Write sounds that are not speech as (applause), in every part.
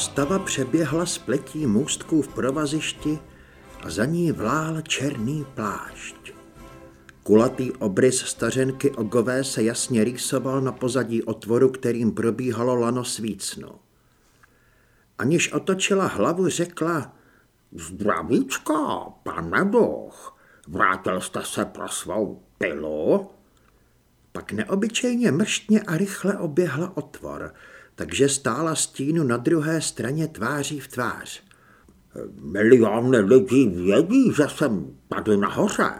Postava přeběhla spletí můstků v provazišti a za ní vlál černý plášť. Kulatý obrys stařenky Ogové se jasně rýsoval na pozadí otvoru, kterým probíhalo lano svícno. Aniž otočila hlavu, řekla Zdravíčko, pane Boh, vrátil jste se pro svou pilu? Pak neobyčejně mrštně a rychle oběhla otvor, takže stála stínu na druhé straně tváří v tvář. Miliony lidí vědí, že jsem tady nahoře.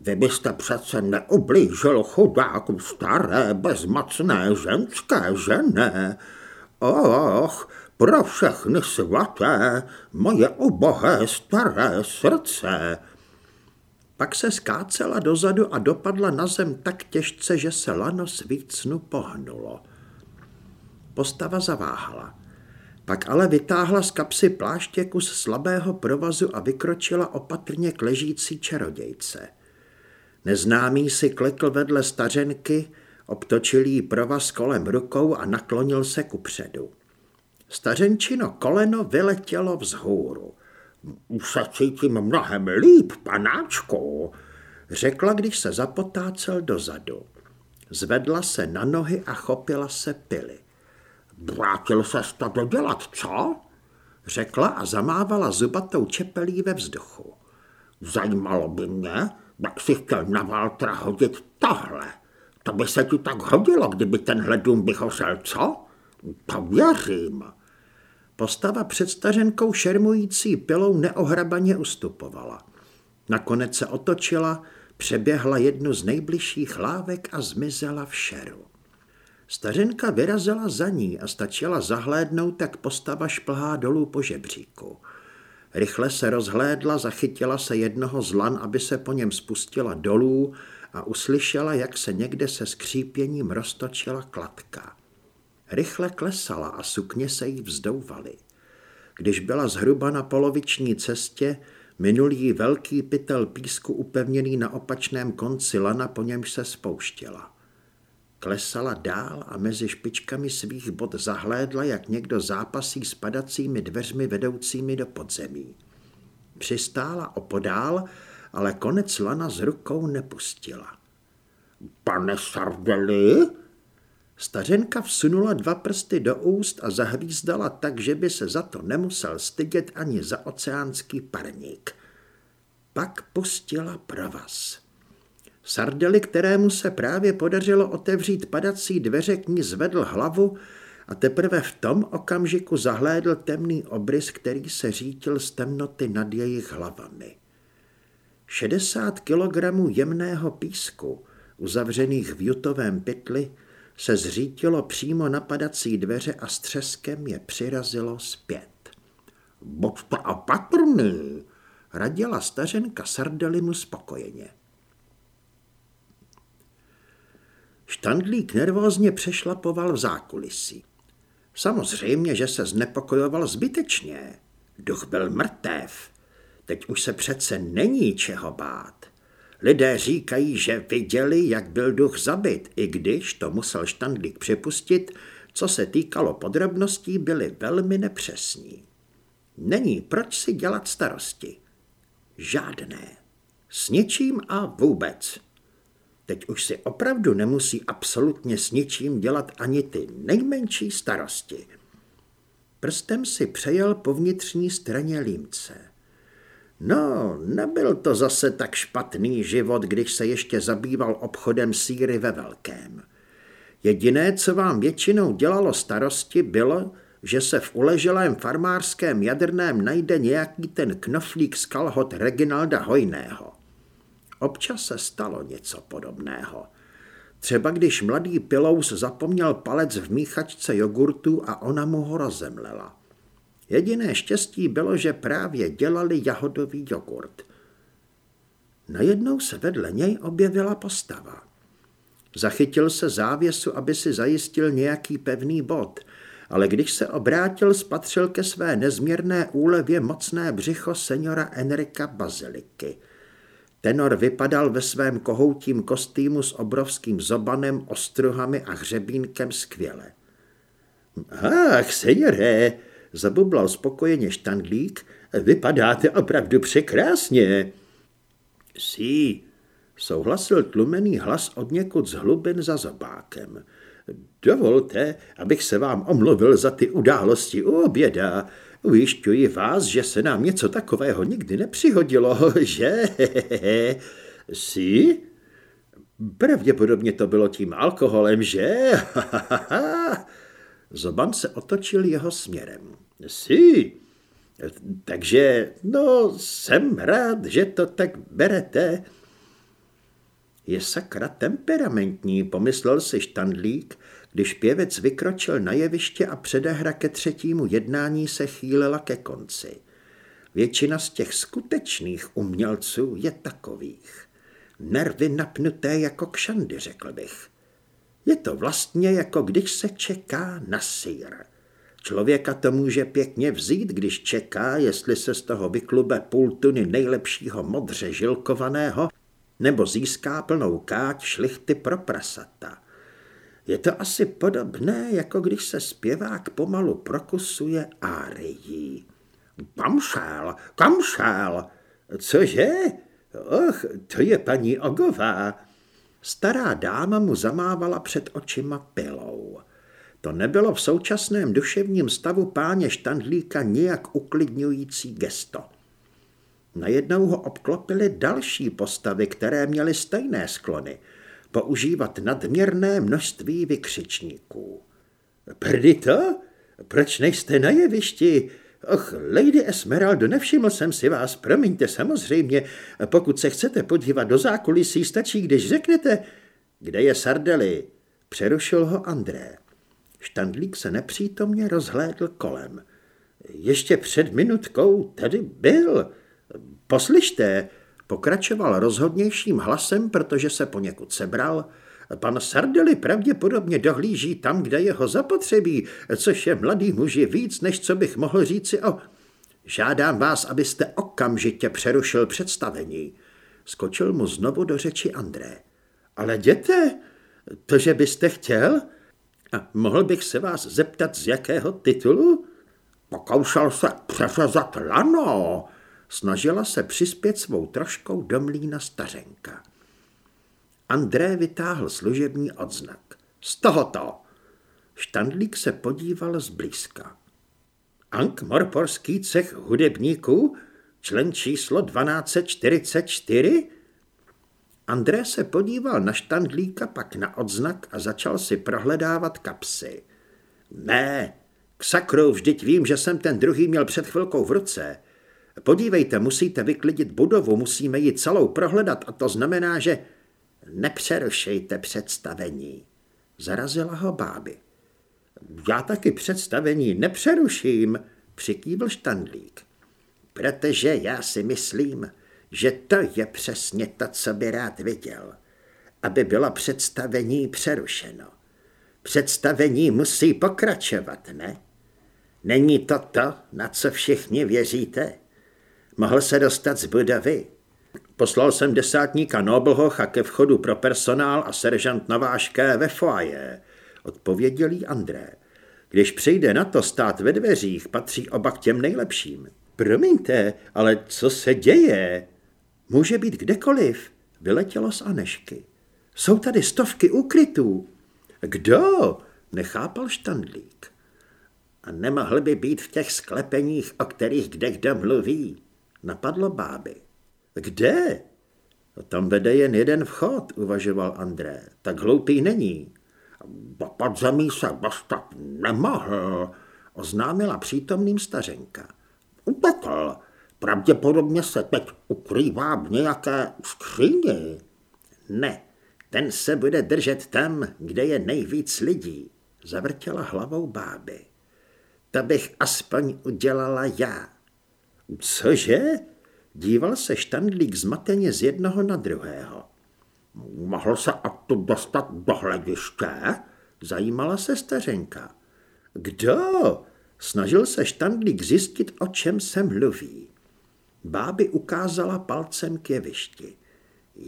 Vy byste přece neublížil chudáku staré, bezmocné ženské žene. Och, pro všechny svaté, moje ubohé staré srdce. Pak se skácela dozadu a dopadla na zem tak těžce, že se lano svícnu pohnulo. Postava zaváhala. Pak ale vytáhla z kapsy pláště kus slabého provazu a vykročila opatrně k ležící čarodějce. Neznámý si klekl vedle stařenky, obtočil jí provaz kolem rukou a naklonil se ku předu. Stařenčino koleno vyletělo vzhůru. Už se cítím mnohem líp, panáčku, řekla, když se zapotácel dozadu. Zvedla se na nohy a chopila se pily. Vrátil se to dělat, co? Řekla a zamávala zubatou čepelí ve vzduchu. Zajímalo by mě, jak si chtěl na Valtra hodit tohle. To by se ti tak hodilo, kdyby tenhle dům vyhořel, co? To věřím. Postava před stařenkou šermující pilou neohrabaně ustupovala. Nakonec se otočila, přeběhla jednu z nejbližších lávek a zmizela v šeru. Stařenka vyrazila za ní a stačila zahlédnout, tak postava šplhá dolů po žebříku. Rychle se rozhlédla, zachytila se jednoho z lan, aby se po něm spustila dolů a uslyšela, jak se někde se skřípěním roztočila kladka. Rychle klesala a sukně se jí vzdouvaly. Když byla zhruba na poloviční cestě, minul jí velký pytel písku upevněný na opačném konci lana, po němž se spouštěla. Klesala dál a mezi špičkami svých bod zahlédla, jak někdo zápasí s padacími dveřmi vedoucími do podzemí. Přistála opodál, ale konec lana s rukou nepustila. Pane Sardeli? Stařenka vsunula dva prsty do úst a zahvízdala tak, že by se za to nemusel stydět ani za oceánský parník. Pak pustila provaz. Sardeli, kterému se právě podařilo otevřít padací dveře, k ní zvedl hlavu a teprve v tom okamžiku zahlédl temný obrys, který se řítil z temnoty nad jejich hlavami. 60 kilogramů jemného písku, uzavřených v jutovém pytli, se zřítilo přímo na padací dveře a s třeskem je přirazilo zpět. Buďte opatrný, radila stařenka Sardelimu spokojeně. Štandlík nervózně přešlapoval v zákulisí. Samozřejmě, že se znepokojoval zbytečně. Duch byl mrtev. Teď už se přece není čeho bát. Lidé říkají, že viděli, jak byl duch zabit, i když to musel Štandlík připustit, co se týkalo podrobností, byly velmi nepřesní. Není proč si dělat starosti. Žádné. S ničím a vůbec. Teď už si opravdu nemusí absolutně s ničím dělat ani ty nejmenší starosti. Prstem si přejel po vnitřní straně límce. No, nebyl to zase tak špatný život, když se ještě zabýval obchodem síry ve velkém. Jediné, co vám většinou dělalo starosti, bylo, že se v uleželém farmářském jadrném najde nějaký ten knoflík z kalhot Reginalda Hojného. Občas se stalo něco podobného. Třeba když mladý Pilous zapomněl palec v míchačce jogurtu a ona mu ho rozemlela. Jediné štěstí bylo, že právě dělali jahodový jogurt. Najednou se vedle něj objevila postava. Zachytil se závěsu, aby si zajistil nějaký pevný bod, ale když se obrátil, spatřil ke své nezměrné úlevě mocné břicho seniora Enrika Baziliky – Tenor vypadal ve svém kohoutím kostýmu s obrovským zobanem, ostruhami a hřebínkem skvěle. Ach, senore, Zabublal spokojeně štandlík. Vypadáte opravdu překrásně. Sí, souhlasil tlumený hlas od někud z hlubin za zobákem. Dovolte, abych se vám omluvil za ty události u oběda. Ujišťuji vás, že se nám něco takového nikdy nepřihodilo, (laughs) že? (laughs) Sí? Pravděpodobně to bylo tím alkoholem, že? (laughs) Zoban se otočil jeho směrem. Sí, takže, no, jsem rád, že to tak berete. Je sakra temperamentní, pomyslel si štandlík, když pěvec vykročil na jeviště a předehra ke třetímu jednání se chýlila ke konci. Většina z těch skutečných umělců je takových. Nervy napnuté jako kšandy, řekl bych. Je to vlastně jako když se čeká na sír. Člověka to může pěkně vzít, když čeká, jestli se z toho vyklube půl tuny nejlepšího modře žilkovaného nebo získá plnou káť šlichty pro prasata. Je to asi podobné, jako když se zpěvák pomalu prokusuje árií. Kam šel? Kam šel? Cože? Och, to je paní Ogová. Stará dáma mu zamávala před očima pilou. To nebylo v současném duševním stavu páně Štandlíka nijak uklidňující gesto. Najednou ho obklopily další postavy, které měly stejné sklony. Používat nadměrné množství vykřičníků. Prdito? Proč nejste na jevišti? Och, Lady Esmeraldo, nevšiml jsem si vás, promiňte samozřejmě. Pokud se chcete podívat do zákulisí, stačí, když řeknete, kde je Sardely. Přerušil ho André. Štandlík se nepřítomně rozhlédl kolem. Ještě před minutkou tady byl. Poslyšte, pokračoval rozhodnějším hlasem, protože se poněkud sebral. Pan Sardely pravděpodobně dohlíží tam, kde jeho zapotřebí, což je mladý muži víc, než co bych mohl říci o... Žádám vás, abyste okamžitě přerušil představení. Skočil mu znovu do řeči André. Ale děte, to, že byste chtěl? A mohl bych se vás zeptat, z jakého titulu? Pokoušel se přeřezat lano, Snažila se přispět svou troškou do mlína stařenka. André vytáhl služební odznak. Z tohoto! Štandlík se podíval zblízka. Ank Morporský cech hudebníků, člen číslo 1244? André se podíval na štandlíka, pak na odznak a začal si prohledávat kapsy. Ne, k sakru, vždyť vím, že jsem ten druhý měl před chvilkou v ruce. Podívejte, musíte vyklidit budovu, musíme ji celou prohledat a to znamená, že nepřerušejte představení. Zarazila ho báby. Já taky představení nepřeruším, přikývl štandlík. Protože já si myslím, že to je přesně to, co by rád viděl, aby bylo představení přerušeno. Představení musí pokračovat, ne? Není to to, na co všichni věříte? Mohl se dostat z budovy. Poslal jsem desátníka Noblhocha ke vchodu pro personál a seržant Novášké ve foaje, odpověděl jí André. Když přijde na to stát ve dveřích, patří oba k těm nejlepším. Promiňte, ale co se děje? Může být kdekoliv, vyletělo z Anešky. Jsou tady stovky ukrytů. Kdo? Nechápal štandlík. A nemohl by být v těch sklepeních, o kterých kde kdo mluví. Napadlo báby. Kde? No, tam vede jen jeden vchod, uvažoval André. Tak hloupý není. Pod zemí se dostat nemohl, oznámila přítomným stařenka. Utekl. Pravděpodobně se teď ukrývá v nějaké skříni. Ne, ten se bude držet tam, kde je nejvíc lidí, zavrtěla hlavou báby. To bych aspoň udělala já. Cože? Díval se štandlík zmateně z jednoho na druhého. Mohl se a to dostat do hlediště? Zajímala se stařenka. Kdo? Snažil se štandlík zjistit, o čem se mluví. Báby ukázala palcem k jevišti.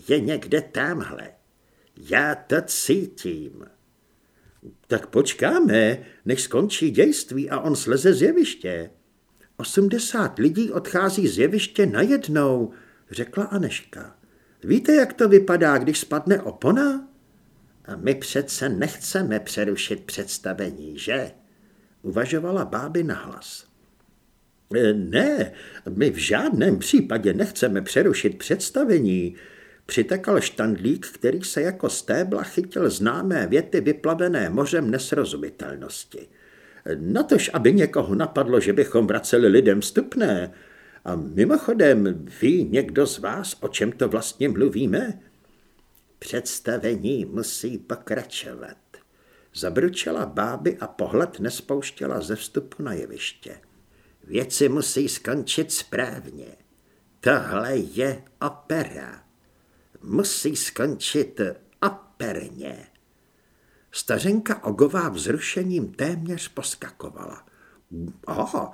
Je někde tamhle. Já to cítím. Tak počkáme, než skončí dějství a on sleze z jeviště. Osmdesát lidí odchází z jeviště najednou, řekla Aneška. Víte, jak to vypadá, když spadne opona? A my přece nechceme přerušit představení, že? Uvažovala báby nahlas. E, ne, my v žádném případě nechceme přerušit představení. Přitekal štandlík, který se jako stébla chytil známé věty vyplavené mořem nesrozumitelnosti. Natož, aby někoho napadlo, že bychom vraceli lidem vstupné. A mimochodem, ví někdo z vás, o čem to vlastně mluvíme? Představení musí pokračovat. Zabručela báby a pohled nespouštěla ze vstupu na jeviště. Věci musí skončit správně. Tohle je opera. Musí skončit operně. Stařenka Ogová vzrušením téměř poskakovala. Oh,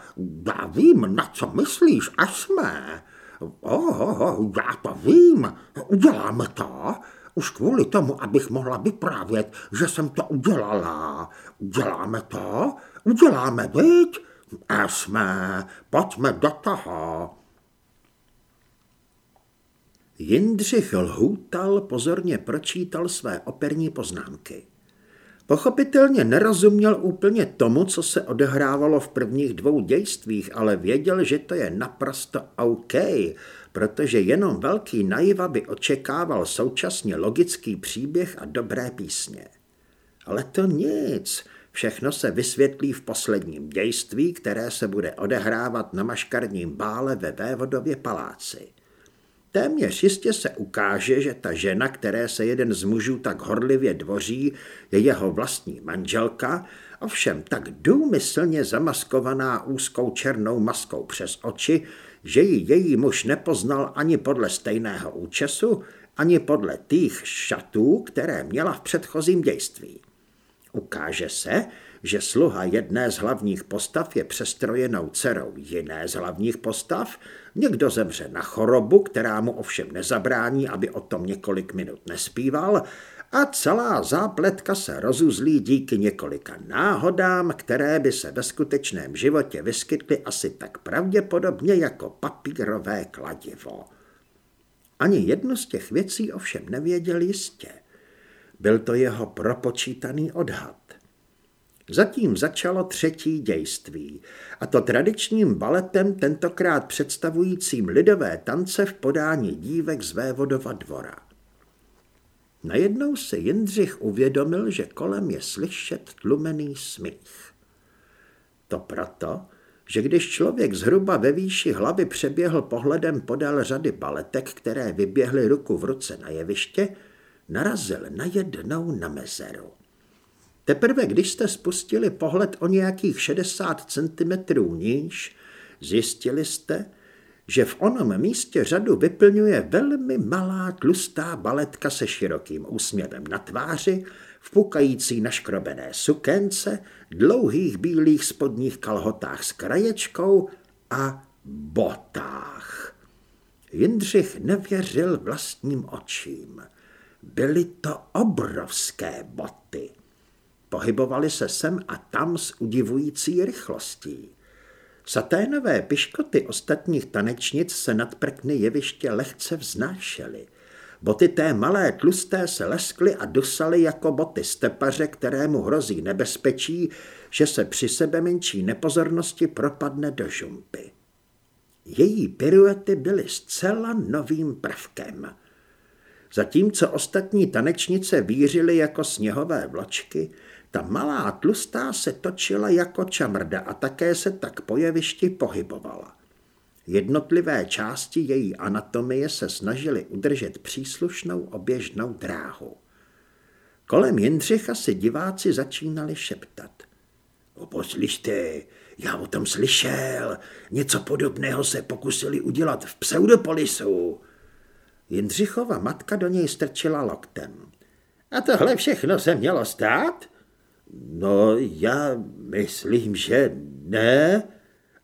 já vím, na co myslíš, a jsme. Oh, já to vím, uděláme to. Už kvůli tomu, abych mohla vyprávět, že jsem to udělala. Uděláme to? Uděláme, viď? A jsme, pojďme do toho. Jindřich lhůtal, pozorně pročítal své operní poznámky. Pochopitelně nerozuměl úplně tomu, co se odehrávalo v prvních dvou dějstvích, ale věděl, že to je naprosto OK, protože jenom velký naiva by očekával současně logický příběh a dobré písně. Ale to nic, všechno se vysvětlí v posledním dějství, které se bude odehrávat na maškarním bále ve Vévodově paláci. Téměř jistě se ukáže, že ta žena, které se jeden z mužů tak horlivě dvoří, je jeho vlastní manželka, ovšem tak důmyslně zamaskovaná úzkou černou maskou přes oči, že ji její muž nepoznal ani podle stejného účesu, ani podle těch šatů, které měla v předchozím dějství. Ukáže se, že sluha jedné z hlavních postav je přestrojenou dcerou jiné z hlavních postav, někdo zemře na chorobu, která mu ovšem nezabrání, aby o tom několik minut nespíval, a celá zápletka se rozuzlí díky několika náhodám, které by se ve skutečném životě vyskytly asi tak pravděpodobně jako papírové kladivo. Ani jednu z těch věcí ovšem nevěděl jistě. Byl to jeho propočítaný odhad. Zatím začalo třetí dějství, a to tradičním baletem, tentokrát představujícím lidové tance v podání dívek z Vévodova dvora. Najednou se Jindřich uvědomil, že kolem je slyšet tlumený smích. To proto, že když člověk zhruba ve výši hlavy přeběhl pohledem podél řady baletek, které vyběhly ruku v ruce na jeviště, narazil najednou na mezeru. Teprve když jste spustili pohled o nějakých 60 cm níž, zjistili jste, že v onom místě řadu vyplňuje velmi malá tlustá baletka se širokým úsměvem na tváři, v pukající naškrobené sukence, dlouhých bílých spodních kalhotách s kraječkou a botách. Jindřich nevěřil vlastním očím. Byly to obrovské boty. Pohybovali se sem a tam s udivující rychlostí. Saténové piškoty ostatních tanečnic se nad prkny jeviště lehce vznášely. Boty té malé tlusté se leskly a dusaly jako boty stepaře, kterému hrozí nebezpečí, že se při sebe menší nepozornosti propadne do žumpy. Její piruety byly zcela novým prvkem. Zatímco ostatní tanečnice vířily jako sněhové vločky, ta malá tlustá se točila jako čamrda a také se tak po jevišti pohybovala. Jednotlivé části její anatomie se snažily udržet příslušnou oběžnou dráhu. Kolem Jindřicha si diváci začínali šeptat. Poslyšte, já o tom slyšel. Něco podobného se pokusili udělat v Pseudopolisu. Jindřichova matka do něj strčila loktem. A tohle všechno se mělo stát? No, já myslím, že ne,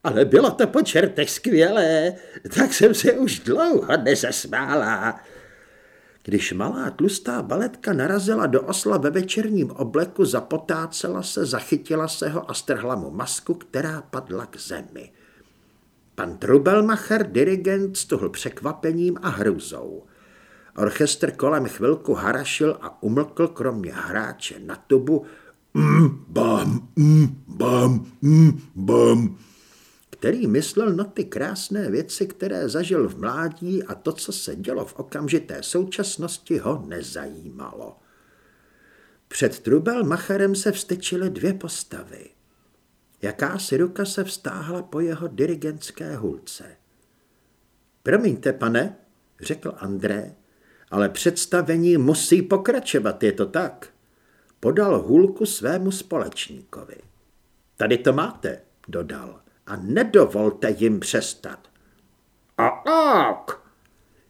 ale bylo to po čertech skvělé, tak jsem se už dlouho nezasmála. Když malá tlustá baletka narazila do osla ve večerním obleku, zapotácela se, zachytila se ho a strhla mu masku, která padla k zemi. Pan Trubelmacher, dirigent, stuhl překvapením a hrůzou. Orchestr kolem chvilku harašil a umlkl kromě hráče na tubu mm, bam, mm, bam, mm, bam, který myslel na ty krásné věci, které zažil v mládí a to, co se dělo v okamžité současnosti, ho nezajímalo. Před Trubelmacherem se vstyčily dvě postavy. Jakási ruka se vztáhla po jeho dirigentské hulce. Promiňte, pane, řekl André, ale představení musí pokračovat, je to tak. Podal hůlku svému společníkovi. Tady to máte, dodal, a nedovolte jim přestat. A ak!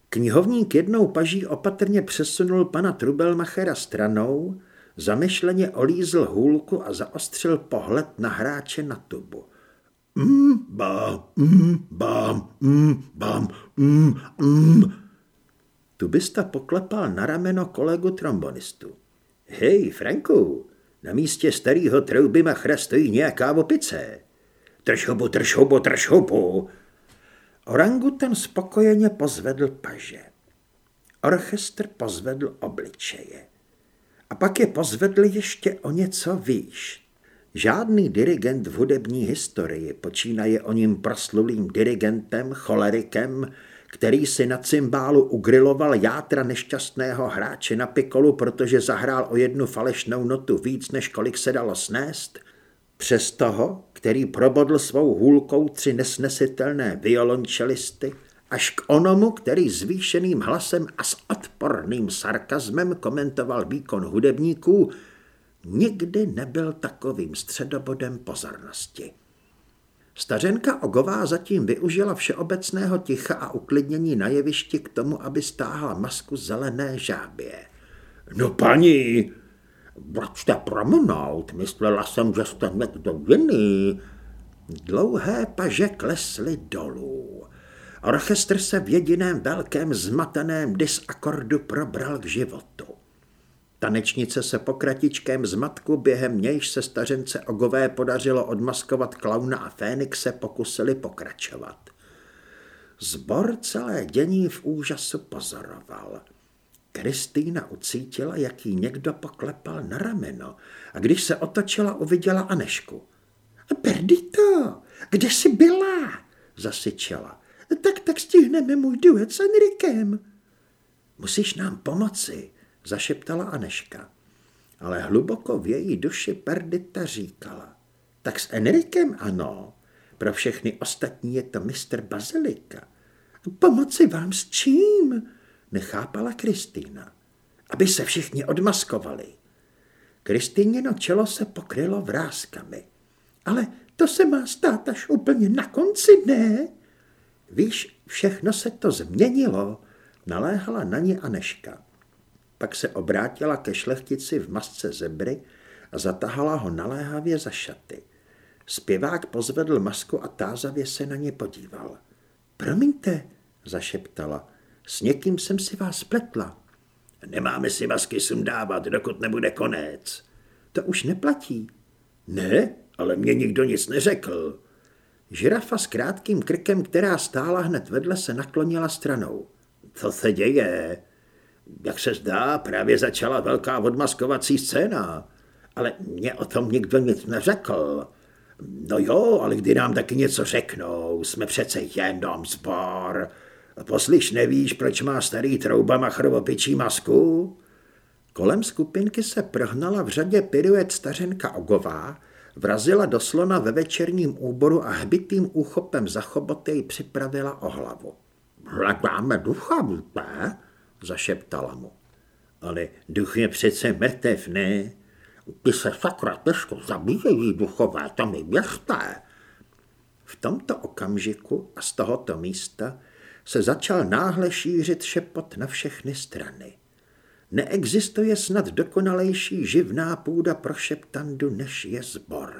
Knihovník jednou paží opatrně přesunul pana Trubelmachera stranou, zamyšleně olízl hůlku a zaostřil pohled na hráče na tubu. Mm, ba, mm, bam, mm, bam, mm, mm, Tubista poklepal na rameno kolegu trombonistu. Hej, Franku, na místě starého trouby machra stojí nějaká opice. Hubu, trž hubu. Orangutan spokojeně pozvedl paže. Orchestr pozvedl obličeje. A pak je pozvedl ještě o něco výš. Žádný dirigent v hudební historii, počínaje o ním proslulým dirigentem, cholerikem, který si na cymbálu ugriloval játra nešťastného hráče na pikolu, protože zahrál o jednu falešnou notu víc, než kolik se dalo snést, přes toho, který probodl svou hůlkou tři nesnesitelné violončelisty, až k onomu, který zvýšeným hlasem a s odporným sarkazmem komentoval výkon hudebníků, nikdy nebyl takovým středobodem pozornosti. Stařenka Ogová zatím využila všeobecného ticha a uklidnění na jevišti k tomu, aby stáhla masku zelené žábě. No paní, vraťte promnout, myslela jsem, že jste někdo jiný. Dlouhé paže klesly dolů. Orchestr se v jediném velkém zmateném disakordu probral k životu. Tanečnice se po kratičkém zmatku, během nějž se stařence Ogové podařilo odmaskovat klauna a Fénixe, pokusili pokračovat. Zbor celé dění v úžasu pozoroval. Kristýna ucítila, jak jí někdo poklepal na rameno a když se otočila, uviděla Anešku. Perdito, kde jsi byla? zasyčela. Tak, tak stihneme můj duet s Enrikem. Musíš nám pomoci, zašeptala Aneška. Ale hluboko v její duši Perdita říkala. Tak s Enrikem ano, pro všechny ostatní je to mistr Bazilika. Pomoci vám s čím? Nechápala Kristýna. Aby se všichni odmaskovali. Kristýněno čelo se pokrylo vrázkami. Ale to se má stát až úplně na konci, ne? Víš, všechno se to změnilo, naléhala na ně Aneška. Pak se obrátila ke šlechtici v masce zebry a zatahala ho naléhavě za šaty. Zpěvák pozvedl masku a tázavě se na ně podíval. Promiňte, zašeptala, s někým jsem si vás pletla. Nemáme si masky sundávat, dokud nebude konec. To už neplatí. Ne, ale mě nikdo nic neřekl. Žirafa s krátkým krkem, která stála hned vedle, se naklonila stranou. Co se děje? Jak se zdá, právě začala velká odmaskovací scéna, ale mě o tom nikdo nic neřekl. No jo, ale kdy nám taky něco řeknou, jsme přece jenom zbor. Poslyš, nevíš, proč má starý trouba machrovopičí masku? Kolem skupinky se prohnala v řadě piruet stařenka Ogová, vrazila do slona ve večerním úboru a hbitým úchopem za choboty připravila o hlavu. Hledáme ducha, víte? zašeptala mu. Ale duch je přece mrtev, ne? Ty se sakra těžko zabíjejí duchové, to mi věřte. V tomto okamžiku a z tohoto místa se začal náhle šířit šepot na všechny strany. Neexistuje snad dokonalejší živná půda pro šeptandu, než je zbor.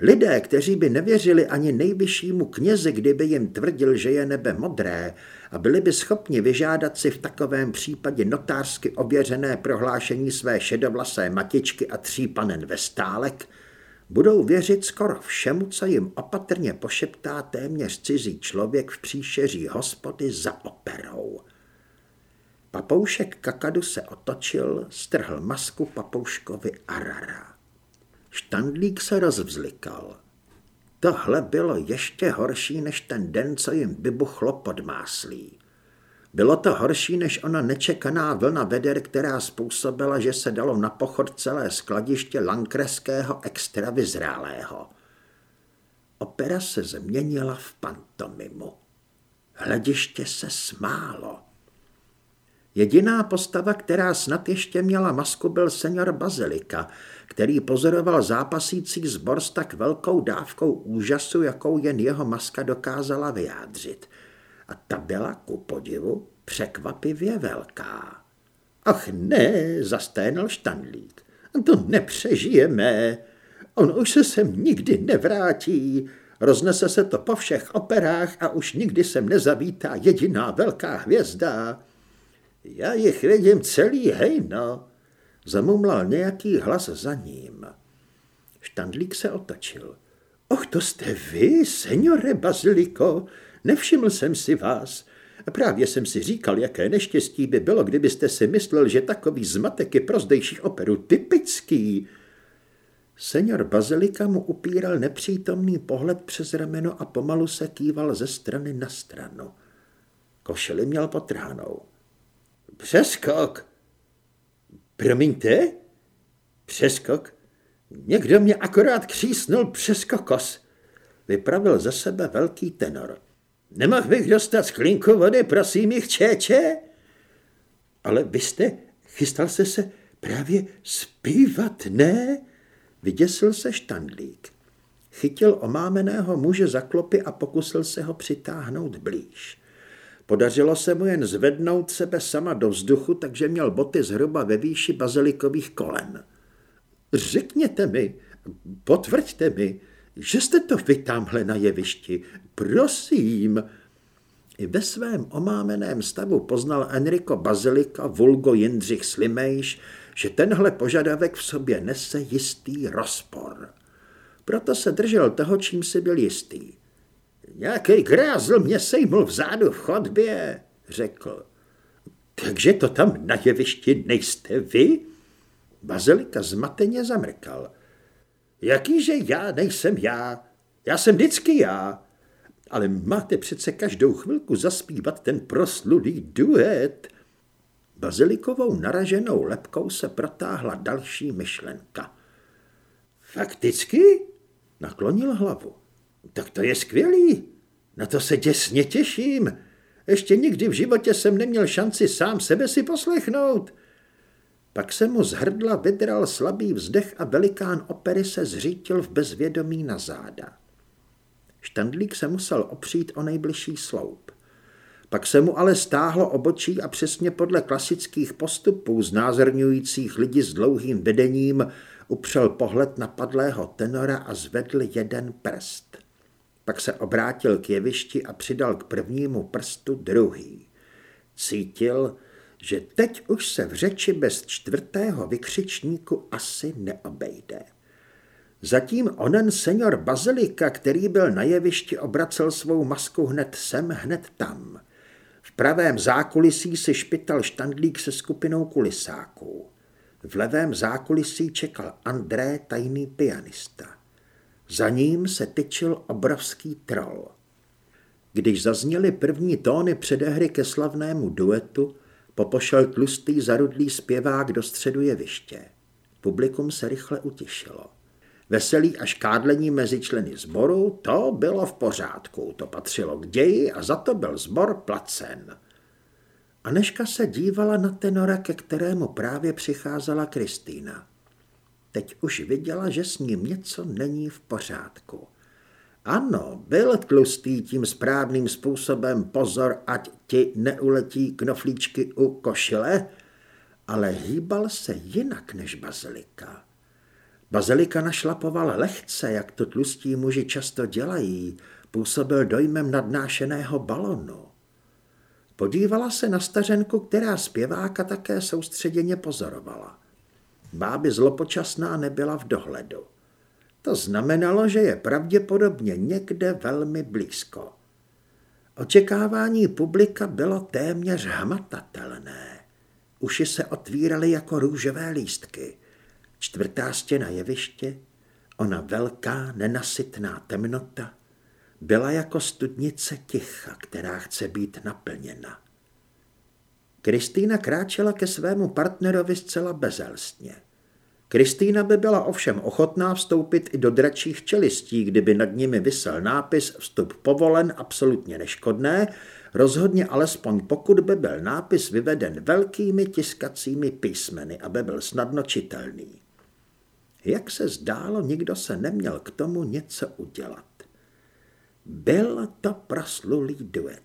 Lidé, kteří by nevěřili ani nejvyššímu knězi, kdyby jim tvrdil, že je nebe modré, a byli by schopni vyžádat si v takovém případě notářsky ověřené prohlášení své šedovlasé matičky a tří panen ve stálek, budou věřit skoro všemu, co jim opatrně pošeptá téměř cizí člověk v příšeří hospody za operou. Papoušek Kakadu se otočil, strhl masku papouškovi Arara. Štandlík se rozvzlikal. Tohle bylo ještě horší než ten den, co jim vybuchlo pod máslí. Bylo to horší než ona nečekaná vlna veder, která způsobila, že se dalo na pochod celé skladiště lankreského extra vyzrálého. Opera se změnila v pantomimu. Hlediště se smálo. Jediná postava, která snad ještě měla masku, byl senior Bazilika, který pozoroval zápasící zbor s tak velkou dávkou úžasu, jakou jen jeho maska dokázala vyjádřit. A ta byla ku podivu překvapivě velká. Ach ne, zasténal Štanlík, to nepřežijeme. On už se sem nikdy nevrátí. Roznese se to po všech operách a už nikdy sem nezavítá jediná velká hvězda. Já jich vidím celý hejno, zamumlal nějaký hlas za ním. Štandlík se otočil. Och, to jste vy, seniore Baziliko, nevšiml jsem si vás. Právě jsem si říkal, jaké neštěstí by bylo, kdybyste si myslel, že takový zmatek je pro zdejších operu typický. Senior Bazilika mu upíral nepřítomný pohled přes rameno a pomalu se kýval ze strany na stranu. Košeli měl potrhanou. Přeskok. Promiňte? Přeskok? Někdo mě akorát křísnul přes kokos. Vypravil za sebe velký tenor. Nemohl bych dostat sklínku vody, prosím jich, čeče? Ale vy jste, chystal jste se právě zpívat, ne? Vyděsil se štandlík. Chytil omámeného muže za klopy a pokusil se ho přitáhnout blíž. Podařilo se mu jen zvednout sebe sama do vzduchu, takže měl boty zhruba ve výši bazilikových kolen. Řekněte mi, potvrďte mi, že jste to vy tamhle na jevišti. Prosím. I ve svém omámeném stavu poznal Enrico Bazilika, Vulgo Jindřich Slimejš, že tenhle požadavek v sobě nese jistý rozpor. Proto se držel toho, čím si byl jistý. Nějaký grázl mě sejmul vzadu v chodbě, řekl. Takže to tam na jevišti nejste vy? Bazilika zmateně zamrkal. Jakýže já nejsem já? Já jsem vždycky já. Ale máte přece každou chvilku zaspívat ten proslulý duet. Bazilikovou naraženou lepkou se protáhla další myšlenka. Fakticky? Naklonil hlavu. Tak to je skvělý. Na to se děsně těším. Ještě nikdy v životě jsem neměl šanci sám sebe si poslechnout. Pak se mu z hrdla vydral slabý vzdech a velikán opery se zřítil v bezvědomí na záda. Štandlík se musel opřít o nejbližší sloup. Pak se mu ale stáhlo obočí a přesně podle klasických postupů znázorňujících lidi s dlouhým vedením upřel pohled na padlého tenora a zvedl jeden prst. Pak se obrátil k jevišti a přidal k prvnímu prstu druhý. Cítil, že teď už se v řeči bez čtvrtého vykřičníku asi neobejde. Zatím onen senior Bazilika, který byl na jevišti, obracel svou masku hned sem, hned tam. V pravém zákulisí si špital štandlík se skupinou kulisáků. V levém zákulisí čekal André, tajný pianista. Za ním se tyčil obrovský troll. Když zazněly první tóny předehry ke slavnému duetu, popošel tlustý zarudlý zpěvák do středu jeviště. Publikum se rychle utišilo. Veselý a škádlení mezi členy sboru, to bylo v pořádku, to patřilo k ději a za to byl zbor placen. Aneška se dívala na tenora, ke kterému právě přicházela Kristýna. Teď už viděla, že s ním něco není v pořádku. Ano, byl tlustý tím správným způsobem pozor, ať ti neuletí knoflíčky u košile, ale hýbal se jinak než bazilika. Bazilika našlapoval lehce, jak to tlustí muži často dělají, působil dojmem nadnášeného balonu. Podívala se na stařenku, která zpěváka také soustředěně pozorovala. Báby zlopočasná nebyla v dohledu. To znamenalo, že je pravděpodobně někde velmi blízko. Očekávání publika bylo téměř hmatatelné. Uši se otvíraly jako růžové lístky. Čtvrtá stěna jeviště, ona velká, nenasytná temnota, byla jako studnice ticha, která chce být naplněna. Kristýna kráčela ke svému partnerovi zcela bezelstně. Kristýna by byla ovšem ochotná vstoupit i do dračích čelistí, kdyby nad nimi vysel nápis Vstup povolen, absolutně neškodné, rozhodně alespoň pokud by byl nápis vyveden velkými tiskacími písmeny, aby byl snadno čitelný. Jak se zdálo, nikdo se neměl k tomu něco udělat. Byl to proslulý duet.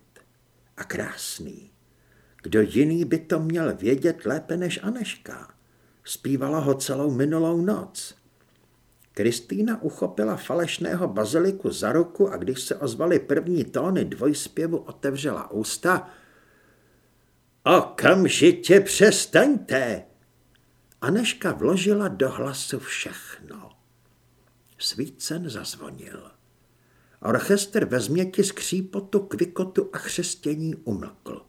A krásný. Kdo jiný by to měl vědět lépe než Aneška? Zpívala ho celou minulou noc. Kristýna uchopila falešného baziliku za ruku a když se ozvaly první tóny dvojspěvu, otevřela ústa. Okamžitě přestaňte! Aneška vložila do hlasu všechno. Svícen zazvonil. Orchester ve změti skřípotu, kvikotu a chřestění umlkl.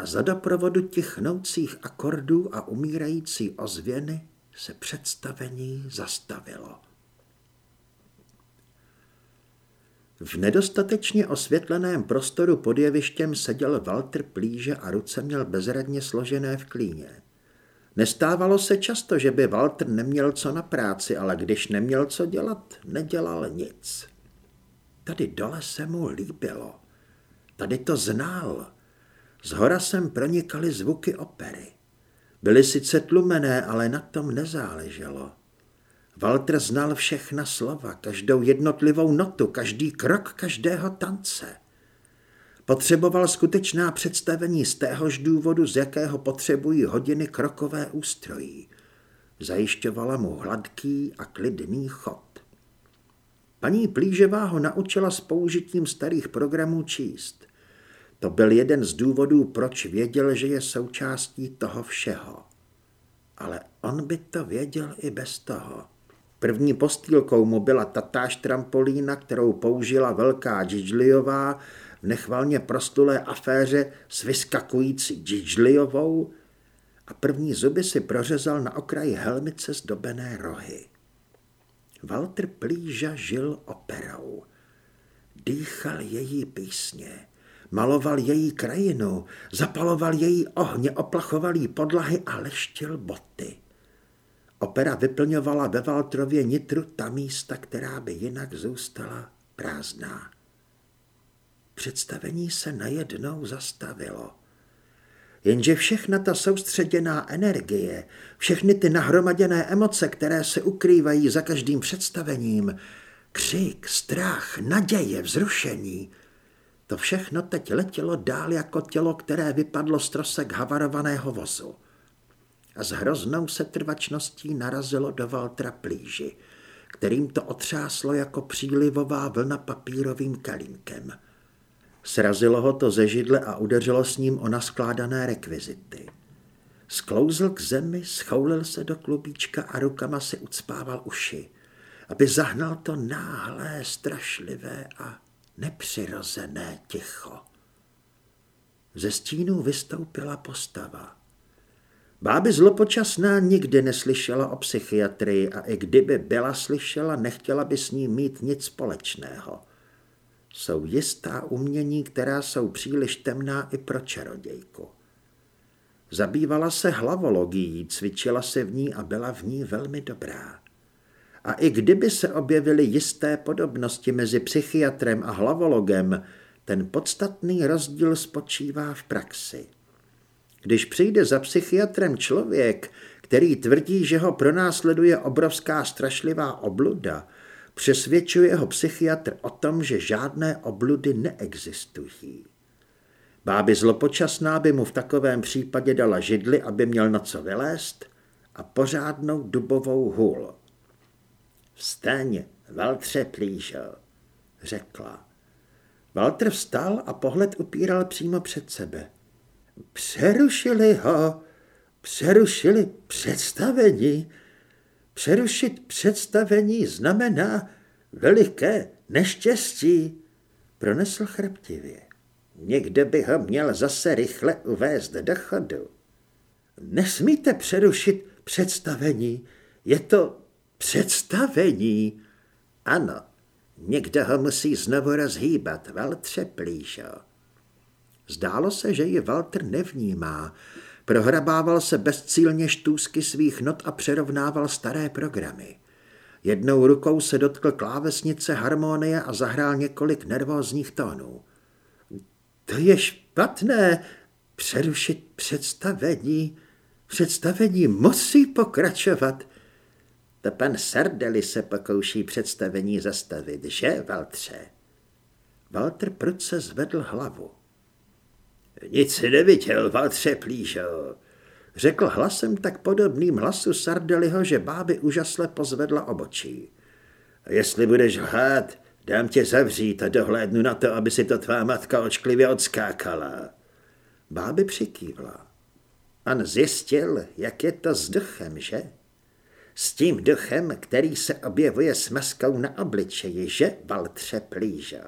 A za doprovodu tichnoucích akordů a umírající ozvěny se představení zastavilo. V nedostatečně osvětleném prostoru pod jevištěm seděl Walter plíže a ruce měl bezradně složené v klíně. Nestávalo se často, že by Walter neměl co na práci, ale když neměl co dělat, nedělal nic. Tady dole se mu líbilo. Tady to znal. Z hora sem pronikaly zvuky opery. Byly sice tlumené, ale na tom nezáleželo. Walter znal všechna slova, každou jednotlivou notu, každý krok každého tance. Potřeboval skutečná představení z téhož důvodu, z jakého potřebují hodiny krokové ústrojí. Zajišťovala mu hladký a klidný chod. Paní Plíževá ho naučila s použitím starých programů číst. To byl jeden z důvodů, proč věděl, že je součástí toho všeho. Ale on by to věděl i bez toho. První postýlkou mu byla tatáž trampolína, kterou použila velká Džidžliová v nechvalně prostulé aféře s vyskakující Džidžliovou a první zuby si prořezal na okraji helmice zdobené rohy. Walter Plíža žil operou. Dýchal její písně, maloval její krajinu, zapaloval její ohně, oplachoval jí podlahy a leštil boty. Opera vyplňovala ve Valtrově nitru ta místa, která by jinak zůstala prázdná. Představení se najednou zastavilo. Jenže všechna ta soustředěná energie, všechny ty nahromaděné emoce, které se ukrývají za každým představením, křik, strach, naděje, vzrušení, to všechno teď letělo dál jako tělo, které vypadlo z trosek havarovaného vozu. A s hroznou setrvačností narazilo do Valtra plíži, kterým to otřáslo jako přílivová vlna papírovým kalínkem. Srazilo ho to ze židle a udeřilo s ním o naskládané rekvizity. Sklouzl k zemi, schoulil se do klubíčka a rukama si ucpával uši, aby zahnal to náhlé, strašlivé a nepřirozené ticho. Ze stínu vystoupila postava. Báby zlopočasná nikdy neslyšela o psychiatrii a i kdyby byla slyšela, nechtěla by s ní mít nic společného. Jsou jistá umění, která jsou příliš temná i pro čarodějku. Zabývala se hlavologií, cvičila se v ní a byla v ní velmi dobrá. A i kdyby se objevily jisté podobnosti mezi psychiatrem a hlavologem, ten podstatný rozdíl spočívá v praxi. Když přijde za psychiatrem člověk, který tvrdí, že ho pronásleduje obrovská strašlivá obluda, přesvědčuje ho psychiatr o tom, že žádné obludy neexistují. Báby zlopočasná by mu v takovém případě dala židli, aby měl na co vylézt, a pořádnou dubovou hůl. Vstaň, Valtře plížo, řekla. Walter vstal a pohled upíral přímo před sebe. Přerušili ho, přerušili představení. Přerušit představení znamená veliké neštěstí, pronesl chraptivě. Někdo by ho měl zase rychle uvést do chodu. Nesmíte přerušit představení, je to představení. Ano, někdo ho musí znovu rozhýbat, Valtře plíšo. Zdálo se, že ji Walter nevnímá. Prohrabával se bezcílně štůzky svých not a přerovnával staré programy. Jednou rukou se dotkl klávesnice harmonie a zahrál několik nervózních tónů. To je špatné, přerušit představení. Představení musí pokračovat. To pan Sardeli se pokouší představení zastavit, že, Valtře? Walter prudce zvedl hlavu. Nic si neviděl, Valtře plížo, řekl hlasem tak podobným hlasu Sardeliho, že báby úžasle pozvedla obočí. A jestli budeš lhát, dám tě zavřít a dohlédnu na to, aby si to tvá matka očklivě odskákala. Báby přikývla. On zjistil, jak je to s duchem, že? S tím duchem, který se objevuje s maskou na obličeji, že, Valtře plížo?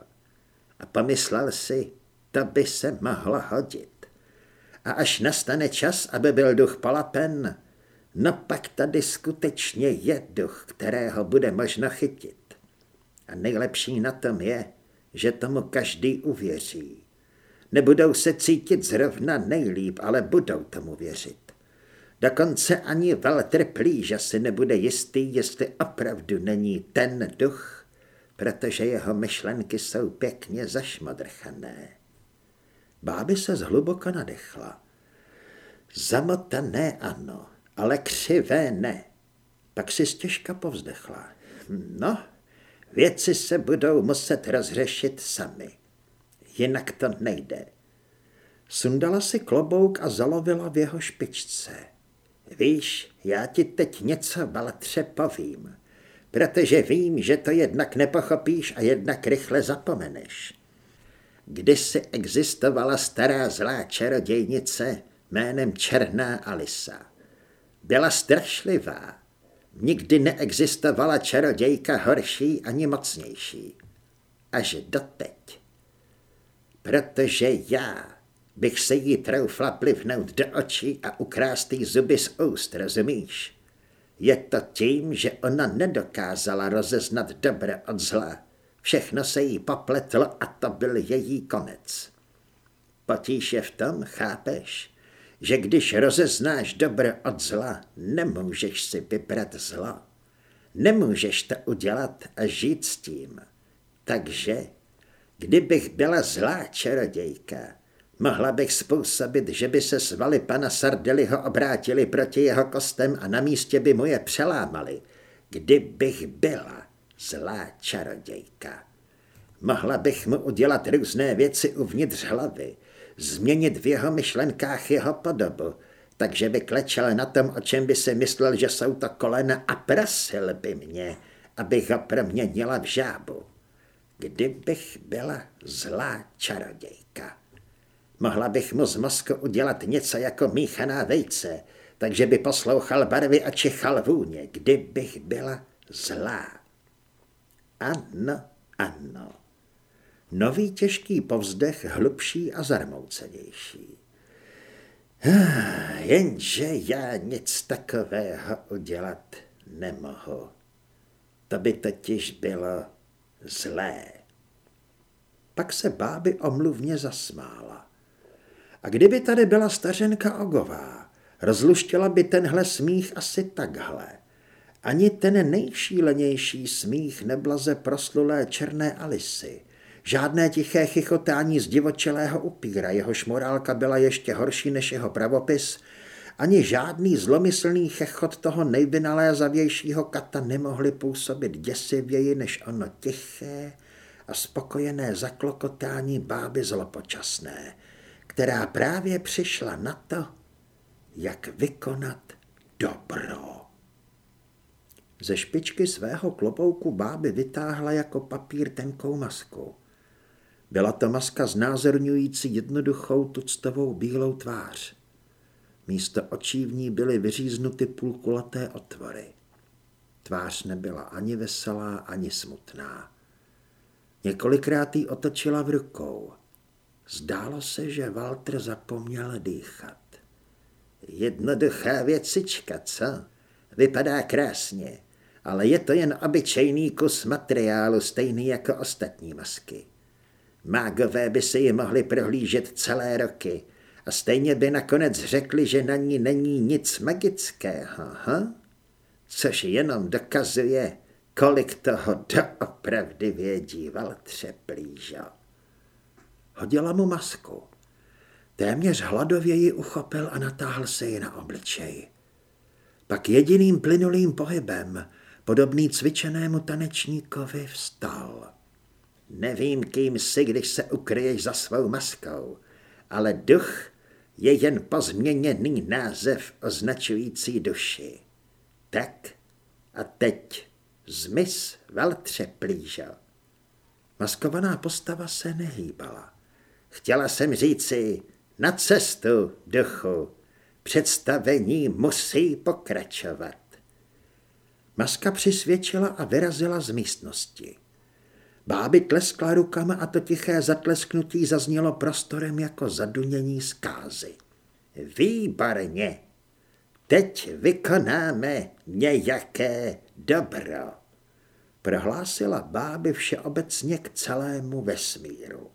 A pomyslel si, to by se mohlo hodit. A až nastane čas, aby byl duch palapen, no pak tady skutečně je duch, kterého bude možno chytit. A nejlepší na tom je, že tomu každý uvěří. Nebudou se cítit zrovna nejlíp, ale budou tomu věřit. Dokonce ani Walter Plíža si nebude jistý, jestli opravdu není ten duch, protože jeho myšlenky jsou pěkně zašmodrchané. Báby se zhluboka nadechla. Zamotané ano, ale křivé ne. Pak si stěžka povzdechla. No, věci se budou muset rozřešit sami. Jinak to nejde. Sundala si klobouk a zalovila v jeho špičce. Víš, já ti teď něco, Balatře, povím, protože vím, že to jednak nepochopíš a jednak rychle zapomeneš. Kdysi existovala stará zlá čarodějnice jménem Černá Alisa. Byla strašlivá. Nikdy neexistovala čarodějka horší ani mocnější. Až doteď. Protože já bych se jí troufla plivnout do očí a ukrást jí zuby z úst, rozumíš? Je to tím, že ona nedokázala rozeznat dobro od zla Všechno se jí popletlo a to byl její konec. Potíž je v tom, chápeš, že když rozeznáš dobro od zla, nemůžeš si vybrat zlo. Nemůžeš to udělat a žít s tím. Takže, kdybych byla zlá čarodějka, mohla bych způsobit, že by se svaly pana Sardeliho obrátili proti jeho kostem a na místě by mu je přelámali. Kdybych byla, zlá čarodějka. Mohla bych mu udělat různé věci uvnitř hlavy, změnit v jeho myšlenkách jeho podobu, takže by klečel na tom, o čem by si myslel, že jsou to kolena a prasil by mě, abych ho proměnila v žábu. Kdybych byla zlá čarodějka. Mohla bych mu z mozku udělat něco jako míchaná vejce, takže by poslouchal barvy a čichal vůně, kdybych byla zlá. Ano, ano. Nový těžký povzdech, hlubší a zarmoucenější. Ah, jenže já nic takového udělat nemohu. To by totiž bylo zlé. Pak se báby omluvně zasmála. A kdyby tady byla stařenka Ogová, rozluštila by tenhle smích asi takhle. Ani ten nejšílenější smích neblaze proslulé černé Alisy. Žádné tiché chichotání z divočelého upíra, jehož morálka byla ještě horší než jeho pravopis, ani žádný zlomyslný chechot toho nejvynalézavějšího kata nemohli působit děsivěji než ono tiché a spokojené zaklokotání báby zlopočasné, která právě přišla na to, jak vykonat dobro. Ze špičky svého klobouku báby vytáhla jako papír tenkou masku. Byla to maska znázorňující jednoduchou tuctovou bílou tvář. Místo očí v ní byly vyříznuty půlkulaté otvory. Tvář nebyla ani veselá, ani smutná. Několikrát ji otočila v rukou. Zdálo se, že Walter zapomněl dýchat. Jednoduchá věcička, co? Vypadá krásně, ale je to jen obyčejný kus materiálu, stejný jako ostatní masky. Mágové by si ji mohli prohlížet celé roky a stejně by nakonec řekli, že na ní není nic magického, ha? což jenom dokazuje, kolik toho doopravdy vědí Valtře Plížo. Hodila mu masku. Téměř hladově ji uchopil a natáhl se ji na obličej. Pak jediným plynulým pohybem, podobný cvičenému tanečníkovi, vstal. Nevím, kým jsi, když se ukryješ za svou maskou, ale duch je jen pozměněný název označující duši. Tak a teď zmiz veltře plížo. Maskovaná postava se nehýbala. Chtěla jsem říci, na cestu, duchu, představení musí pokračovat. Maska přisvědčila a vyrazila z místnosti. Báby tleskla rukama a to tiché zatlesknutí zaznělo prostorem jako zadunění zkázy. Výborně! Teď vykonáme nějaké dobro, prohlásila báby všeobecně k celému vesmíru.